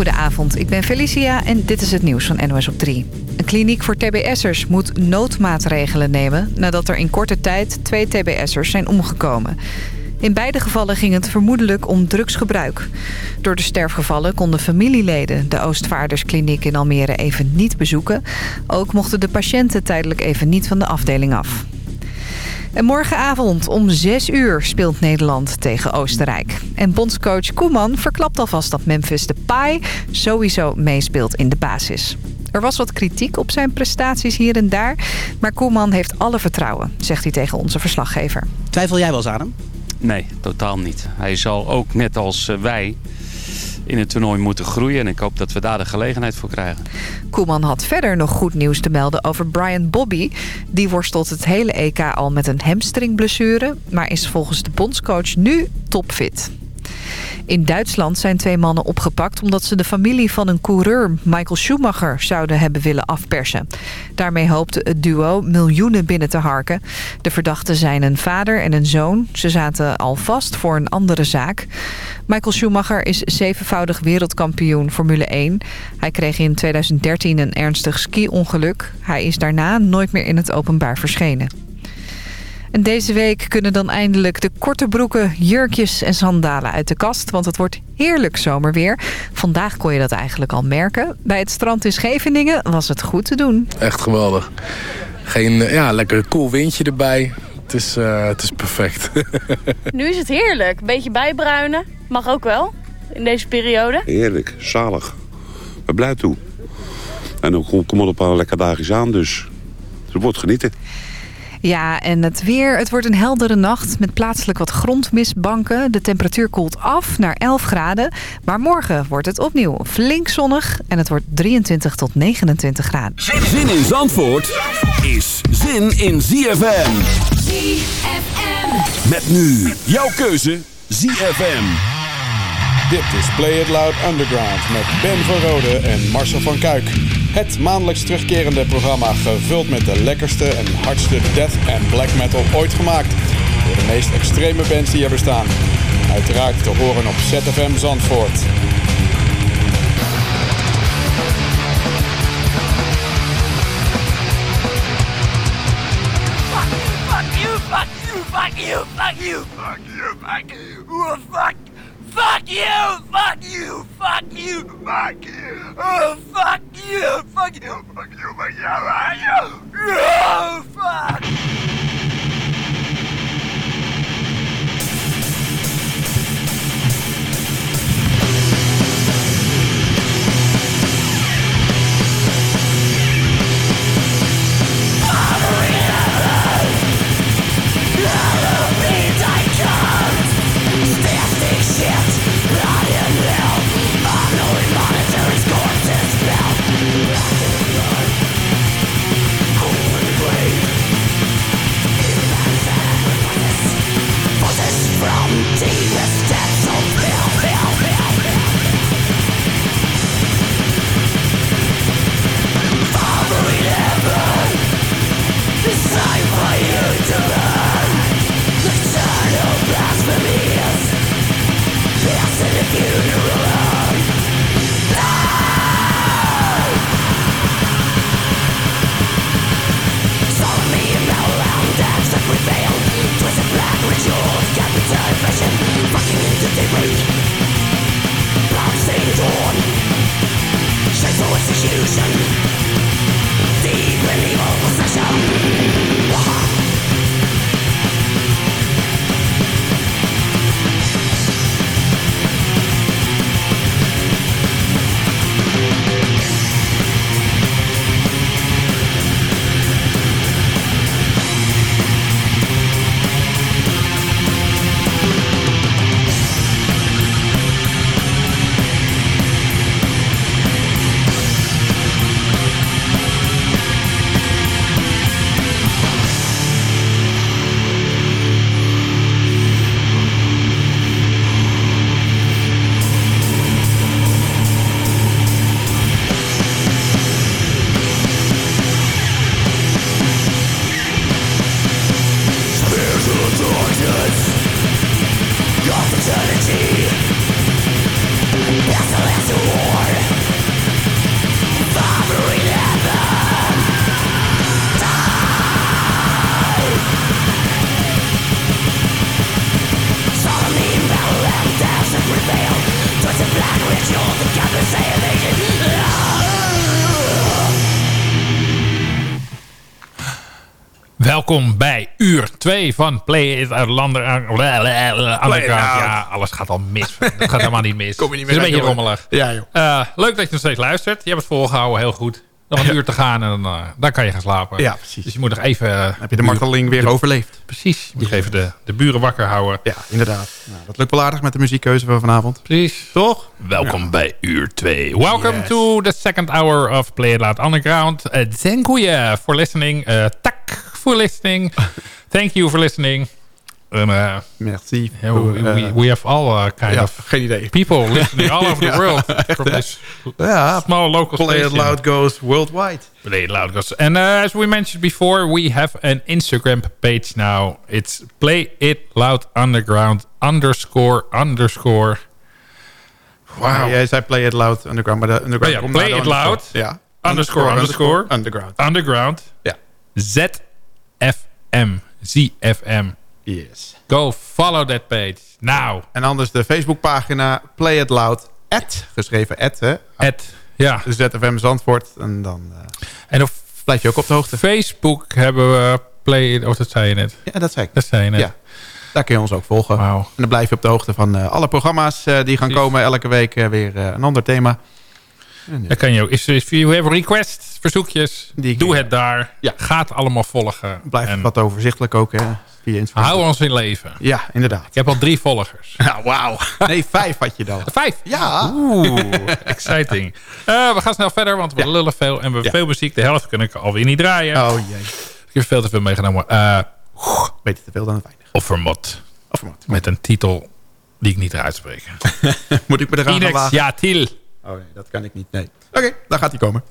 Goedenavond, ik ben Felicia en dit is het nieuws van NOS op 3. Een kliniek voor tbs'ers moet noodmaatregelen nemen... nadat er in korte tijd twee tbs'ers zijn omgekomen. In beide gevallen ging het vermoedelijk om drugsgebruik. Door de sterfgevallen konden familieleden de Oostvaarderskliniek in Almere even niet bezoeken. Ook mochten de patiënten tijdelijk even niet van de afdeling af. En morgenavond om 6 uur speelt Nederland tegen Oostenrijk. En bondscoach Koeman verklapt alvast dat Memphis Depay sowieso meespeelt in de basis. Er was wat kritiek op zijn prestaties hier en daar. Maar Koeman heeft alle vertrouwen, zegt hij tegen onze verslaggever. Twijfel jij wel eens aan hem? Nee, totaal niet. Hij zal ook net als eh, wij in het toernooi moeten groeien. En ik hoop dat we daar de gelegenheid voor krijgen. Koeman had verder nog goed nieuws te melden over Brian Bobby. Die worstelt het hele EK al met een hamstringblessure... maar is volgens de bondscoach nu topfit. In Duitsland zijn twee mannen opgepakt omdat ze de familie van een coureur, Michael Schumacher, zouden hebben willen afpersen. Daarmee hoopte het duo miljoenen binnen te harken. De verdachten zijn een vader en een zoon. Ze zaten al vast voor een andere zaak. Michael Schumacher is zevenvoudig wereldkampioen Formule 1. Hij kreeg in 2013 een ernstig ski-ongeluk. Hij is daarna nooit meer in het openbaar verschenen. En deze week kunnen dan eindelijk de korte broeken, jurkjes en sandalen uit de kast. Want het wordt heerlijk zomerweer. Vandaag kon je dat eigenlijk al merken. Bij het strand in Scheveningen was het goed te doen. Echt geweldig. Geen, eh, ja, lekker cool windje erbij. Het is, uh, het is perfect. nu is het heerlijk. Een beetje bijbruinen. Mag ook wel. In deze periode. Heerlijk. Zalig. We blij toe. En ook kom op een lekker dagjes aan. Dus het wordt genieten. Ja, en het weer. Het wordt een heldere nacht met plaatselijk wat grondmistbanken. De temperatuur koelt af naar 11 graden. Maar morgen wordt het opnieuw flink zonnig en het wordt 23 tot 29 graden. Zin in Zandvoort is zin in ZFM. ZFM. Met nu jouw keuze ZFM. Dit is Play It Loud Underground met Ben van Rode en Marcel van Kuik. Het maandelijks terugkerende programma gevuld met de lekkerste en hardste death en black metal ooit gemaakt. Door de meest extreme bands die er bestaan. Uiteraard te horen op ZFM Zandvoort. Fuck you, fuck you, fuck you, fuck you, fuck you, fuck you, fuck Fuck you! Fuck you! Fuck you! Fuck you! Oh, fuck you! Fuck you! Fuck you! Fuck you! Fuck you! Oh, fuck! you. Welkom bij uur 2 van Play It Lander, Underground. Ja, alles gaat al mis. Het gaat helemaal niet mis. Kom je niet het is meer een beetje rommelig. Ja, joh. Eh, leuk dat je nog steeds luistert. Je hebt het volgehouden, heel goed. Nog een uur te gaan en dan, eh, dan kan je gaan slapen. Ja, precies. Dus je moet nog even... eh, Heb je de marteling weer overleefd? Precies. Je moet even de, de buren wakker houden. Ja, inderdaad. Nou, dat lukt wel aardig met de muziekkeuze van vanavond. Precies. Toch? Welkom bij uur 2. Welcome Yes. to the second hour of Play It Loud Underground. Uh, Dziękuję for listening. Uh, tak for listening. Thank you for listening. En, uh, Merci. yeah, we, Eh, we, we have all uh, kind ja, of geen idee. people listening all over the world from this small local Play It. Loud goes worldwide. Play It Loud goes. And uh, as we mentioned before, we have an Instagram page now. It's Play It Loud Underground underscore underscore. Wow. Jij zei Play It Loud Underground, maar de Underground Oh ja, Play It Loud. underscore. Ja. Underscore, underscore. Underground. Underground. Ja. ZFM. ZFM. Yes. Go follow that page. Now. En anders de Facebookpagina Play It Loud. At, geschreven at, hè? At, ja. ZFM Zandvoort. En dan eh, En op blijf je ook op de hoogte. Facebook hebben we Play It... Oh, dat zei je net. Ja, dat zei ik. Dat zei je net. Ja. Daar kun je ons ook volgen. Wauw. En dan blijf je op de hoogte van eh, alle programma's eh, die gaan Precies. komen. Elke week weer een ander thema. En, kan je ook... Is, if you have requests, verzoekjes, Die- doe het daar. Ja. Ga het allemaal volgen. Blijft en wat overzichtelijk ook hè, via Instagram. hou ons in leven. Ja, inderdaad. Ik heb al drie volgers. Ja, wauw. Nee, vijf had je dan. Vijf. Ja. Oeh, exciting. Eh, we gaan snel verder, want we Ja. lullen veel. En we hebben Ja. veel muziek. De helft kan ik alweer niet draaien. Oh jee. Ik heb veel te veel meegenomen. Eh Beter te veel dan weinig. Offermot. Of wat? Met een titel die ik niet ga uitspreken. Moet ik me eraan Inex ja, Til. Oh nee, dat kan ik niet. Nee. Oké, daar gaat hij komen.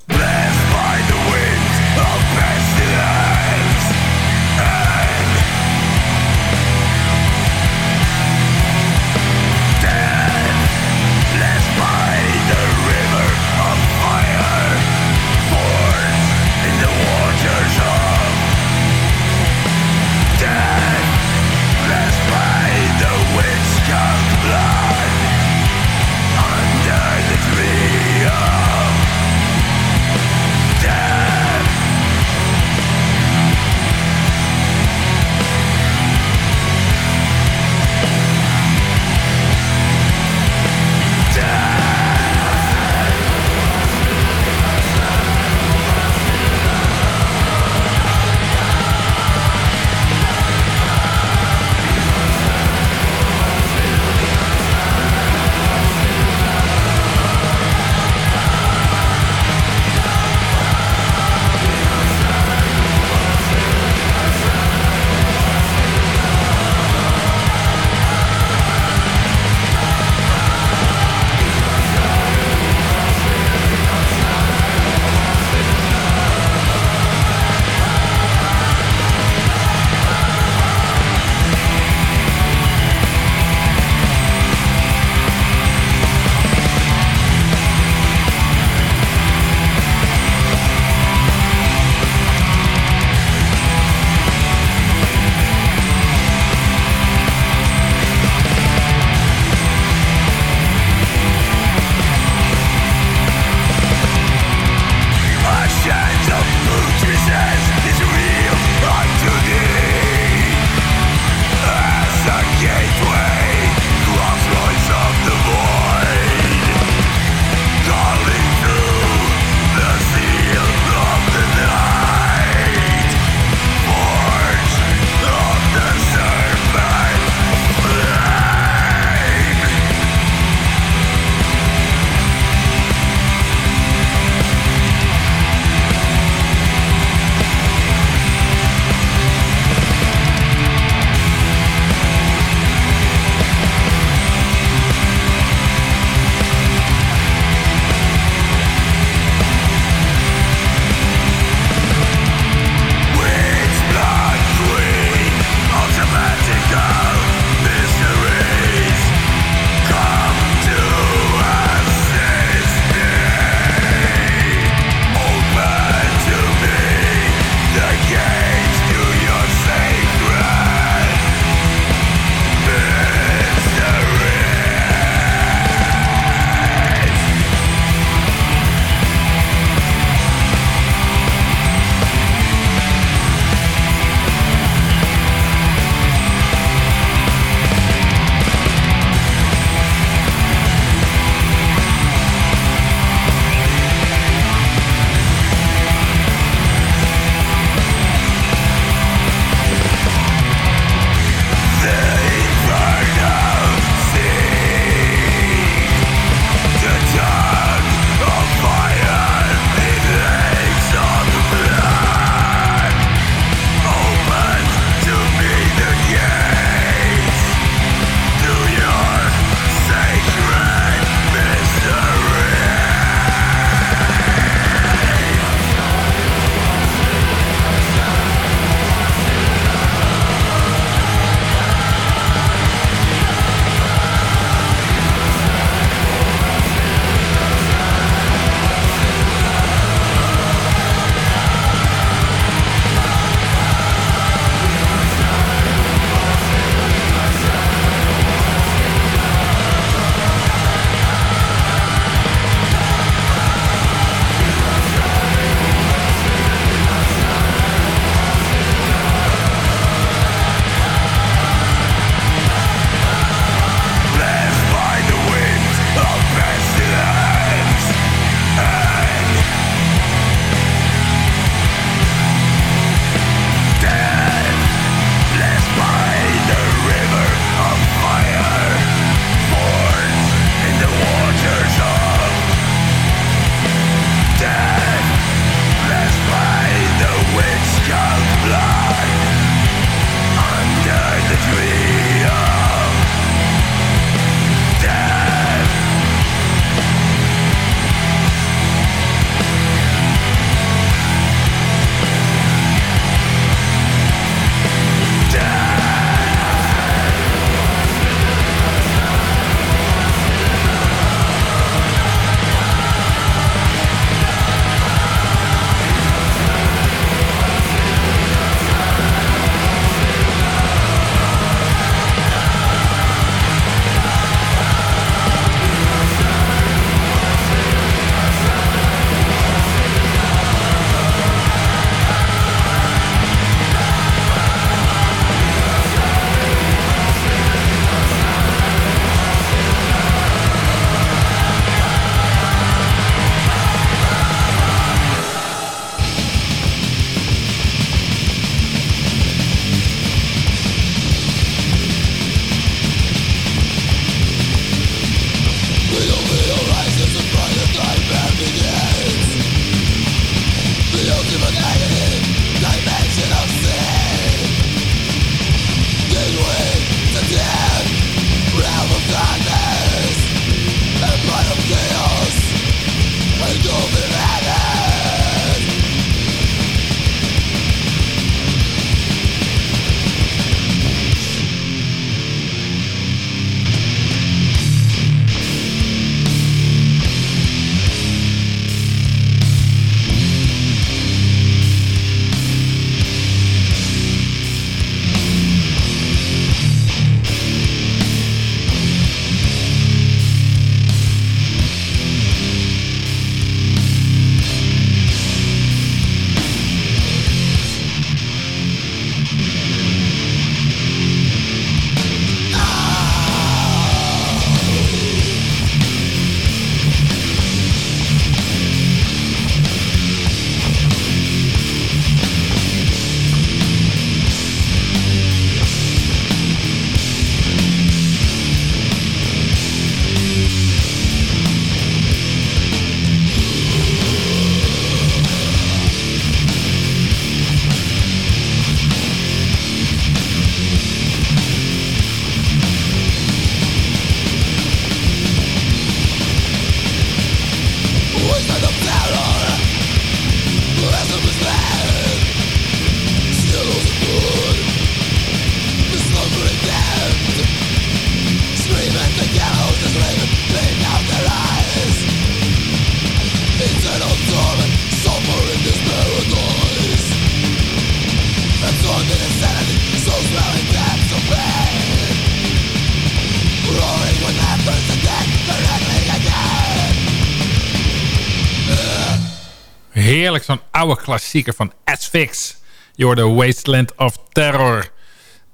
Heerlijk, zo'n oude klassieker van Asfix. Je hoorde Wasteland of Terror.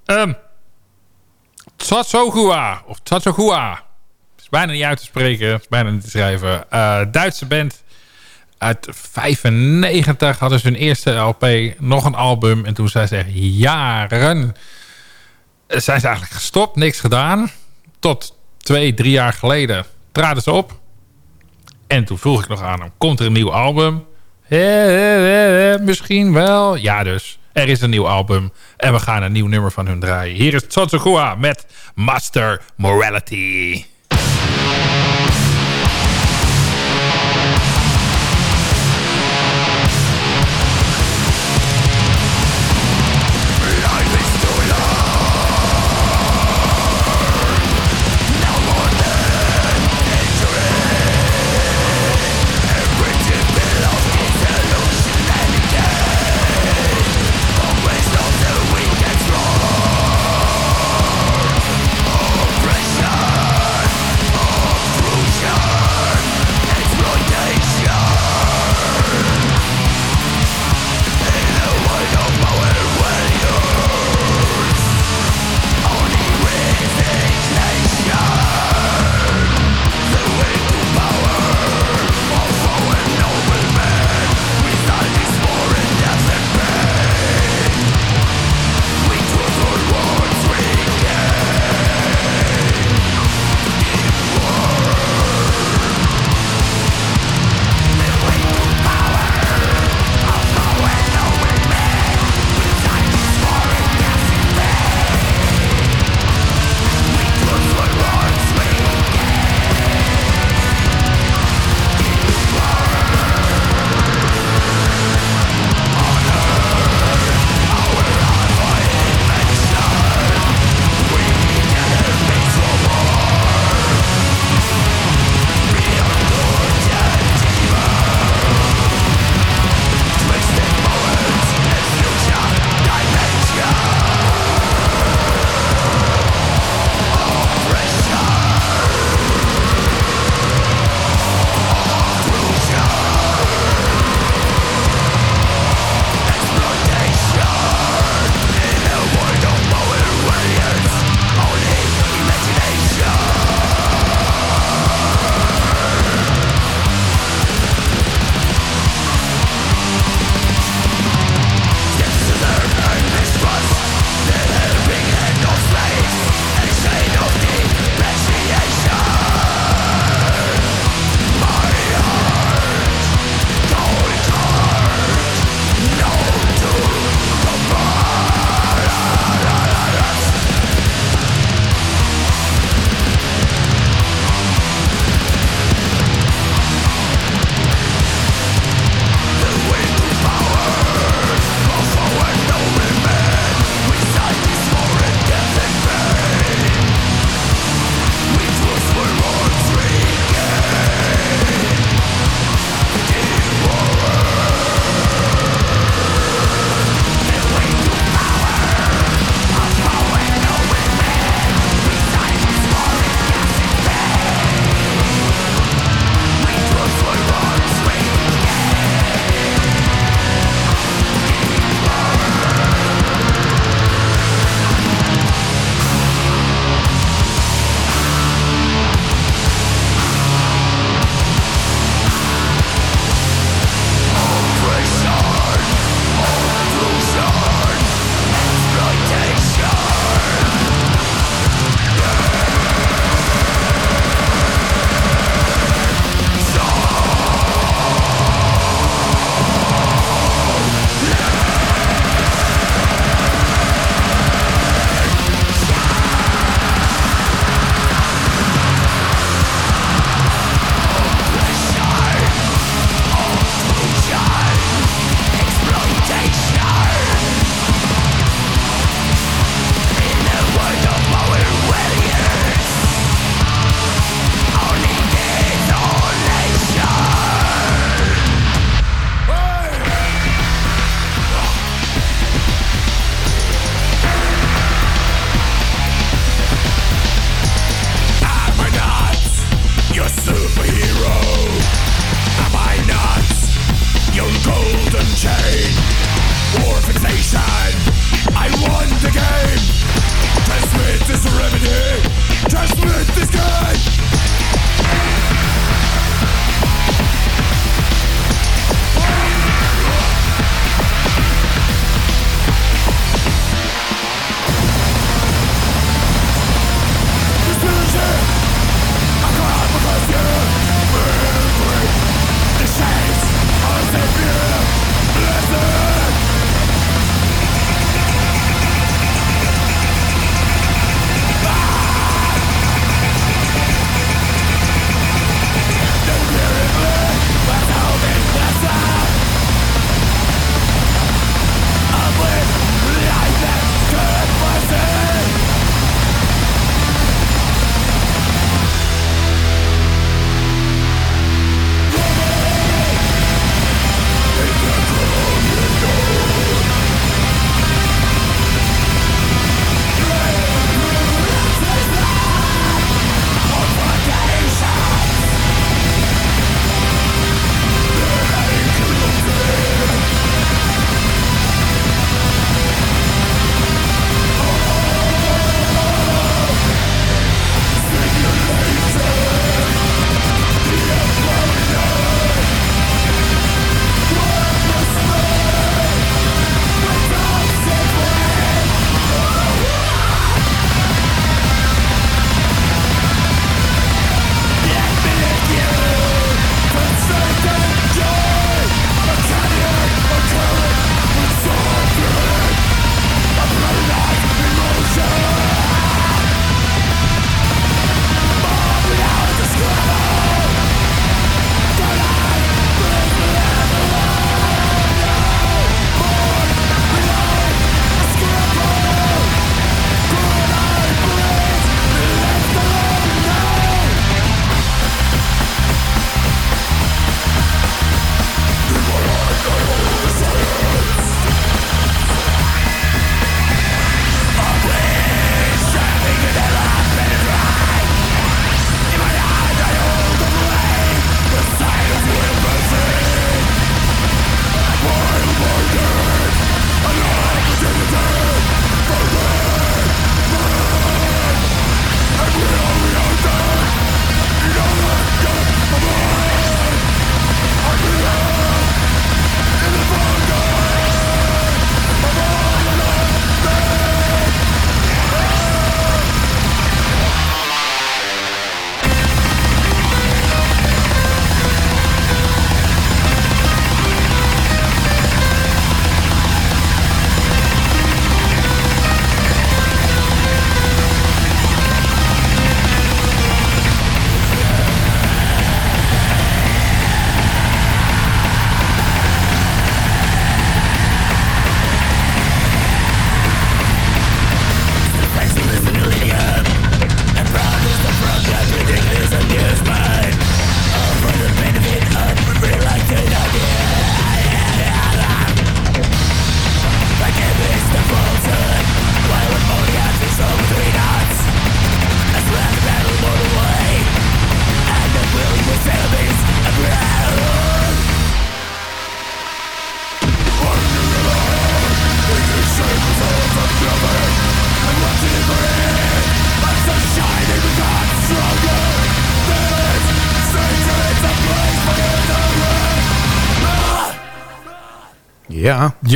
Ehm, um, Tsatsogua, of Tsatsogua. Is bijna niet uit te spreken, is bijna niet te schrijven. Uh, Duitse band uit 95 hadden ze hun eerste LP. Nog een album. En toen zijn ze echt jaren... Zijn ze eigenlijk gestopt. Niks gedaan. Tot twee, drie jaar geleden traden ze op. En toen vroeg ik nog aan hem. Komt er een nieuw album? Eh, eh, misschien wel. Ja dus. Er is een nieuw album. En we gaan een nieuw nummer van hun draaien. Hier is Tsotsugua met Master Morality.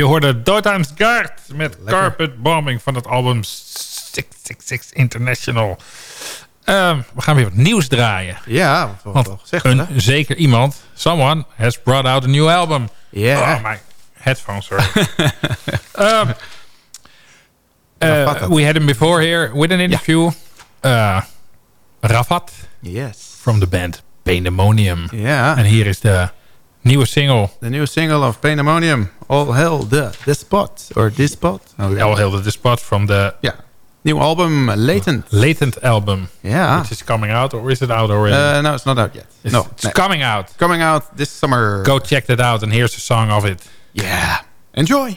Je hoorde Dottimes Guard met Carpet Bombing van het album 666 International. Ehm, we gaan weer wat nieuws draaien. Ja, wat, Want een zeker iemand, someone, has brought out a new album. Ja. Oh, my headphones, sorry. uh, Rafat. we had him before here with an interview. Uh, Rafat Yes. from the band Pandemonium. Ja. En hier is de nieuwe single. De nieuwe single of Pandemonium. All Hell the Despot. Or Despot. Oh, ja. All Hail the Spot from the Ja. Nieuw album, Latent. Latent album. Yeah. Which is coming out, or is it out already? Uh, no, it's not out yet. it's no. it's coming out. Coming out this summer. Go check that out, and here's a song of it. Yeah. Enjoy.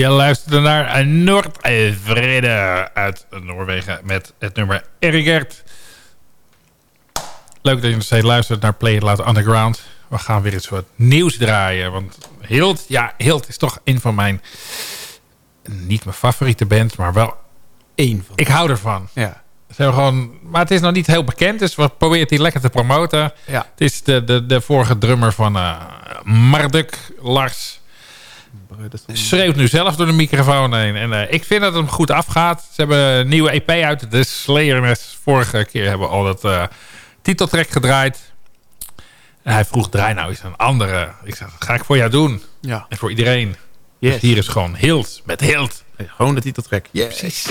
Je luisterde naar Noordvrede uit Noorwegen met het nummer Erigert. Leuk dat je nog steeds luistert naar Play It Loud Underground. We gaan weer eens wat nieuws draaien. Want Hild, ja, Hild is toch een van mijn... Niet mijn favoriete band, maar wel... Eén van. Ik hou ervan. Ja. Ze hebben gewoon, maar het is nog niet heel bekend, dus we proberen die lekker te promoten. Ja. Het is de, de, de vorige drummer van eh, Marduk, Lars. Schreeuwt nu zelf door de microfoon heen. En eh, ik vind dat het hem goed afgaat. Ze hebben een nieuwe EP uit, de Slayerness. Vorige keer hebben we al dat eh titeltrack gedraaid. En hij vroeg, draai nou eens een andere. Ik zeg, dat ga ik voor jou doen. Ja. En voor iedereen. Yes. Dus hier is gewoon Hild met Hild. Gewoon de titeltrack. Yes. Precies.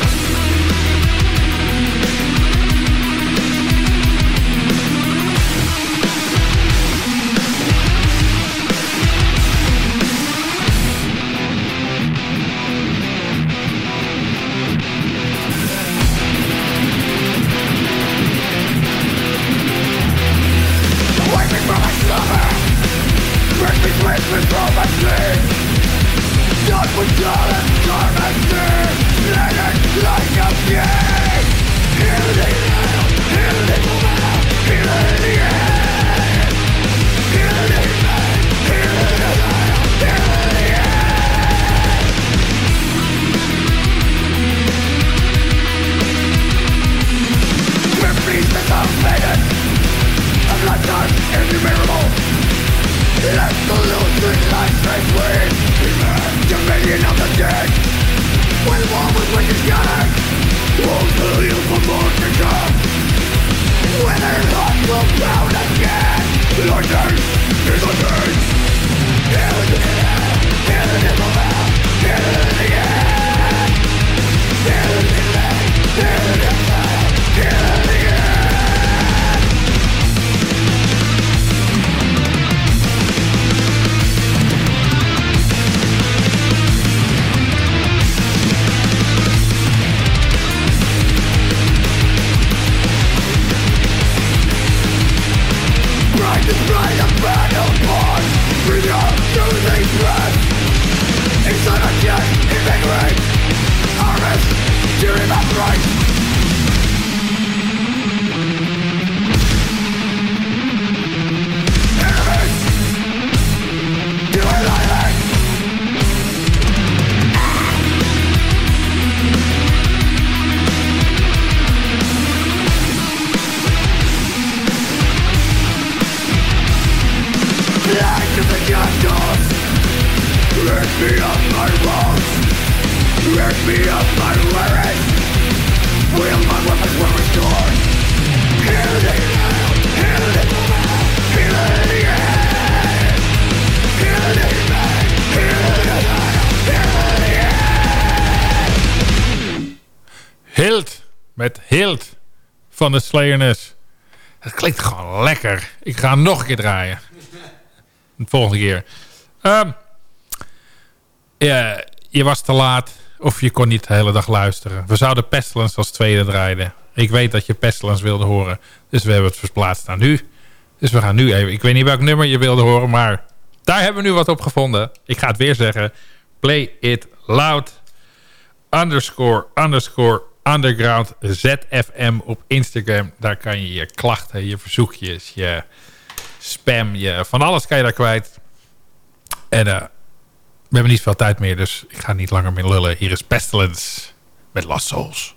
Van de Slayerness. Het klinkt gewoon lekker. Ik ga nog een keer draaien. De volgende keer. Ehm, ja, je was te laat of je kon niet de hele dag luisteren. We zouden Pestilence als tweede draaien. Ik weet dat je Pestilence wilde horen. Dus we hebben het verplaatst naar nu. Dus we gaan nu even... Ik weet niet welk nummer je wilde horen, maar daar hebben we nu wat op gevonden. Ik ga het weer zeggen. Play it loud underscore underscore underground ZFM op Instagram. Daar kan je je klachten, je verzoekjes, je spam, je, van alles kan je daar kwijt. En eh, we hebben niet veel tijd meer, dus ik ga niet langer meer lullen. Hier is Pestilence met Lost Souls.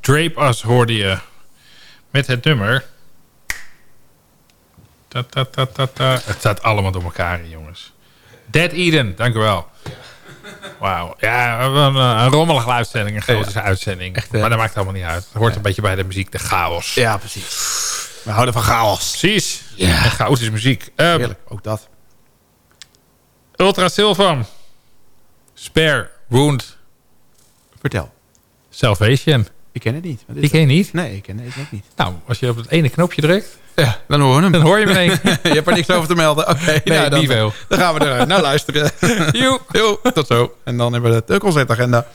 Drape Us hoorde je. Met het nummer... Ta, ta, ta, ta, ta. Het staat allemaal door elkaar, jongens. Dead Eden, dank u wel. Wauw. Ja, een, eh, een rommelige uitzending, een grote uitzending. Echt, maar dat maakt allemaal niet uit. Het hoort een beetje bij de muziek, de chaos. Ja, precies. We houden van chaos. Precies. Ja. En chaotische muziek. Ehm, Heerlijk, ook dat. Ultra Silvan. Spare Wound Vertel. Salvation. Ik ken het niet. Wat is Die ken je niet? Nee, ik ken het ook niet. Nou, als je op het ene knopje drukt, Ja, dan horen we hem. dan hoor je meteen. je hebt er niks over te melden. Oké, nou, dan, niet veel. dan gaan we er naar luisteren. Joe. Jo, tot zo. En dan hebben we de concertagenda.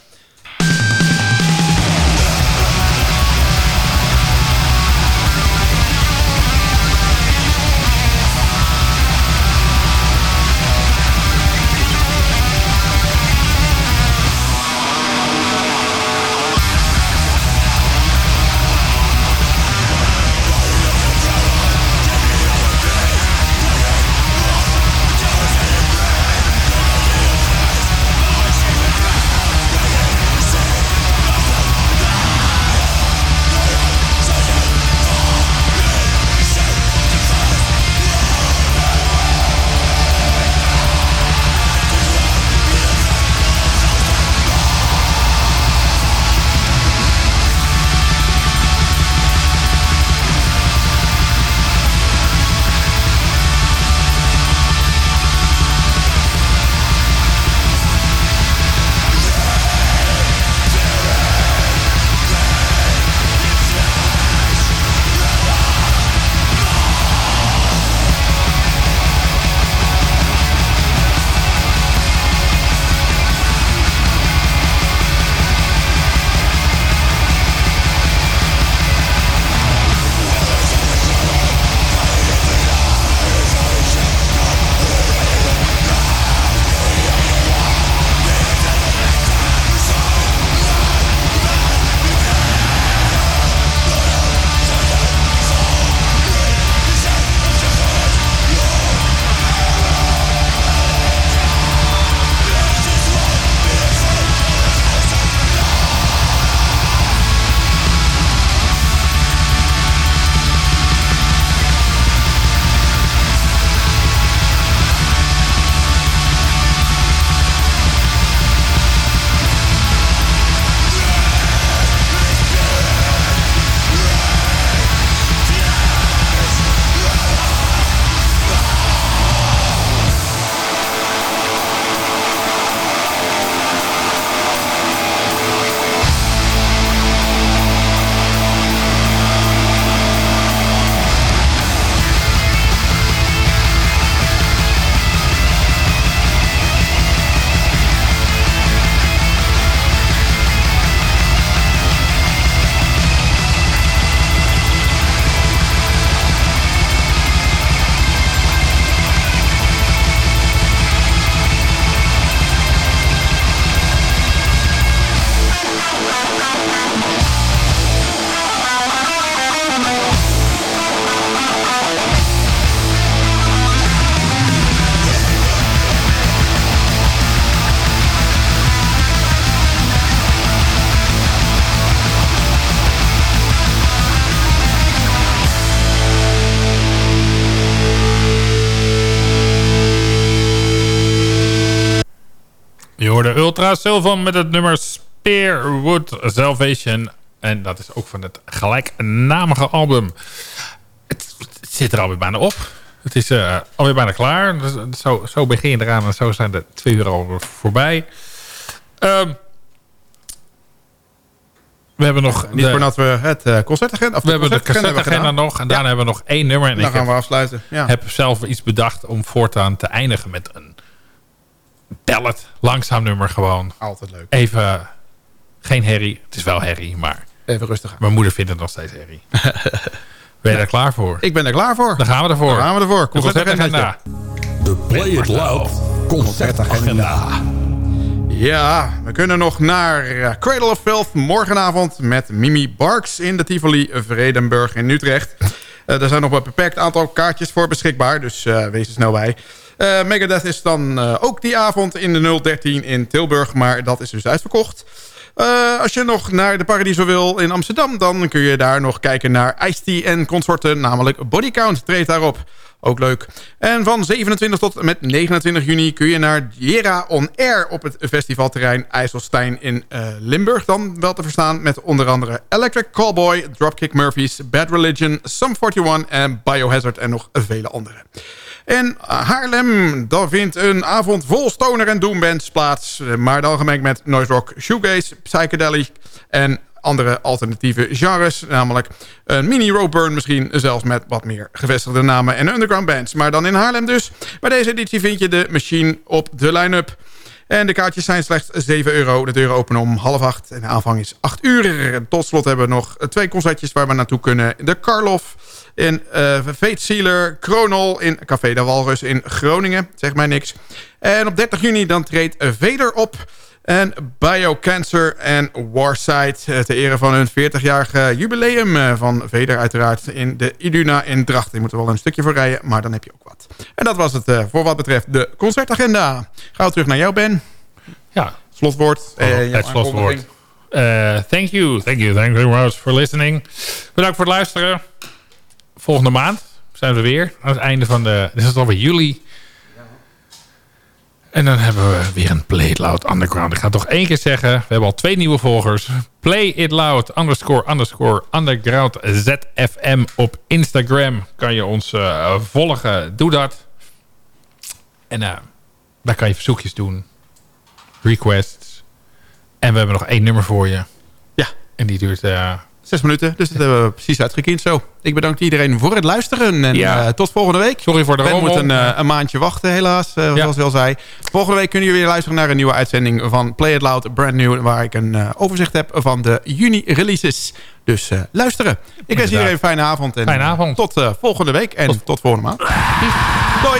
Hoorde Ultra Sylvan met het nummer Spearwood Salvation. En dat is ook van het gelijknamige album. Het, het zit er alweer bijna op. Het is eh, alweer bijna klaar. Dus, zo, zo begin je eraan en zo zijn de twee uur al voorbij. Ehm, we hebben nog... Niet de- voordat we het eh, concertagenda... Of we hebben de concertagenda nog. En daarna hebben we nog één nummer. En Dan ik gaan heb, we afsluiten. Ja. heb zelf iets bedacht om voortaan te eindigen met een ballad. Langzaam nummer gewoon. Altijd leuk. Even geen herrie. Het is wel herrie, maar Even rustig aan. mijn moeder vindt het nog steeds herrie. ben je daar klaar voor? Ik ben er klaar voor. Dan gaan we ervoor. Dan gaan we ervoor. Concertagenda. De Play It Loud Concertagenda. Ja, we kunnen nog naar Cradle of Filth morgenavond met Mimi Barks in de Tivoli Vredenburg in Utrecht. Eh, er zijn nog een beperkt aantal kaartjes voor beschikbaar, dus eh, wees er snel bij. Eh, Megadeth is dan eh, ook die avond in de 013 in Tilburg, maar dat is dus uitverkocht. Eh, als je nog naar de Paradiso wil in Amsterdam... dan kun je daar nog kijken naar Ice-T en consorten. Namelijk Bodycount treedt daarop. Ook leuk. En van 27 tot met 29 juni kun je naar Jera On Air... op het festivalterrein IJsselstein in Limburg. Dan wel te verstaan met onder andere Electric Callboy... Dropkick Murphys, Bad Religion, Sum 41 en Biohazard... en nog vele andere. In Haarlem, dan vindt een avond vol stoner en doombands plaats. Maar dan gemengd met noise rock, shoegaze, psychedelic en andere alternatieve genres. Namelijk een mini Roadburn misschien zelfs met wat meer gevestigde namen en underground bands. Maar dan in Haarlem dus. Bij deze editie vind je de Machine op de line-up. En de kaartjes zijn slechts 7 euro. De deuren openen om half acht en de aanvang is 8 uur. En tot slot hebben we nog twee concertjes waar we naartoe kunnen. De Karloff in uh, Fate Sealer, Kronol in Café de Walrus in Groningen. Zeg mij niks. En op 30 juni dan treedt Vader op. En Biocancer en Warside. eh, Ter ere van hun 40-jarige jubileum eh, van Vader uiteraard in de Iduna in Drachten. Je moet er wel een stukje voor rijden, maar dan heb je ook wat. En dat was het eh, voor wat betreft de concertagenda. Gaan we terug naar jou, Ben. Ja. Slotwoord. eh, jouw het slotwoord. Eh, thank you, thank you, thank you very much for listening. Bedankt voor het luisteren. Volgende maand zijn we weer aan het einde van de... Dit is alweer juli. En dan hebben we weer een Play It Loud Underground. Ik ga het toch één keer zeggen. We hebben al twee nieuwe volgers. Play It Loud underscore underscore underground ZFM op Instagram. Kan je ons eh, volgen. Doe dat. En eh, daar kan je verzoekjes doen. Requests. En we hebben nog één nummer voor je. Ja. En die duurt... eh, Zes minuten, dus dat hebben we precies uitgekiend zo. Ik bedank iedereen voor het luisteren en Ja. eh, tot volgende week. Sorry voor de rommel. moet een, eh, een maandje wachten helaas, eh, zoals we al zei. Volgende week kunnen jullie weer luisteren naar een nieuwe uitzending van Play It Loud Brand New... waar ik een overzicht heb van de juni releases. Dus luisteren. Ik wens iedereen een fijne avond. En, Fijne avond. Tot volgende week en tot, volgende maand. Doei!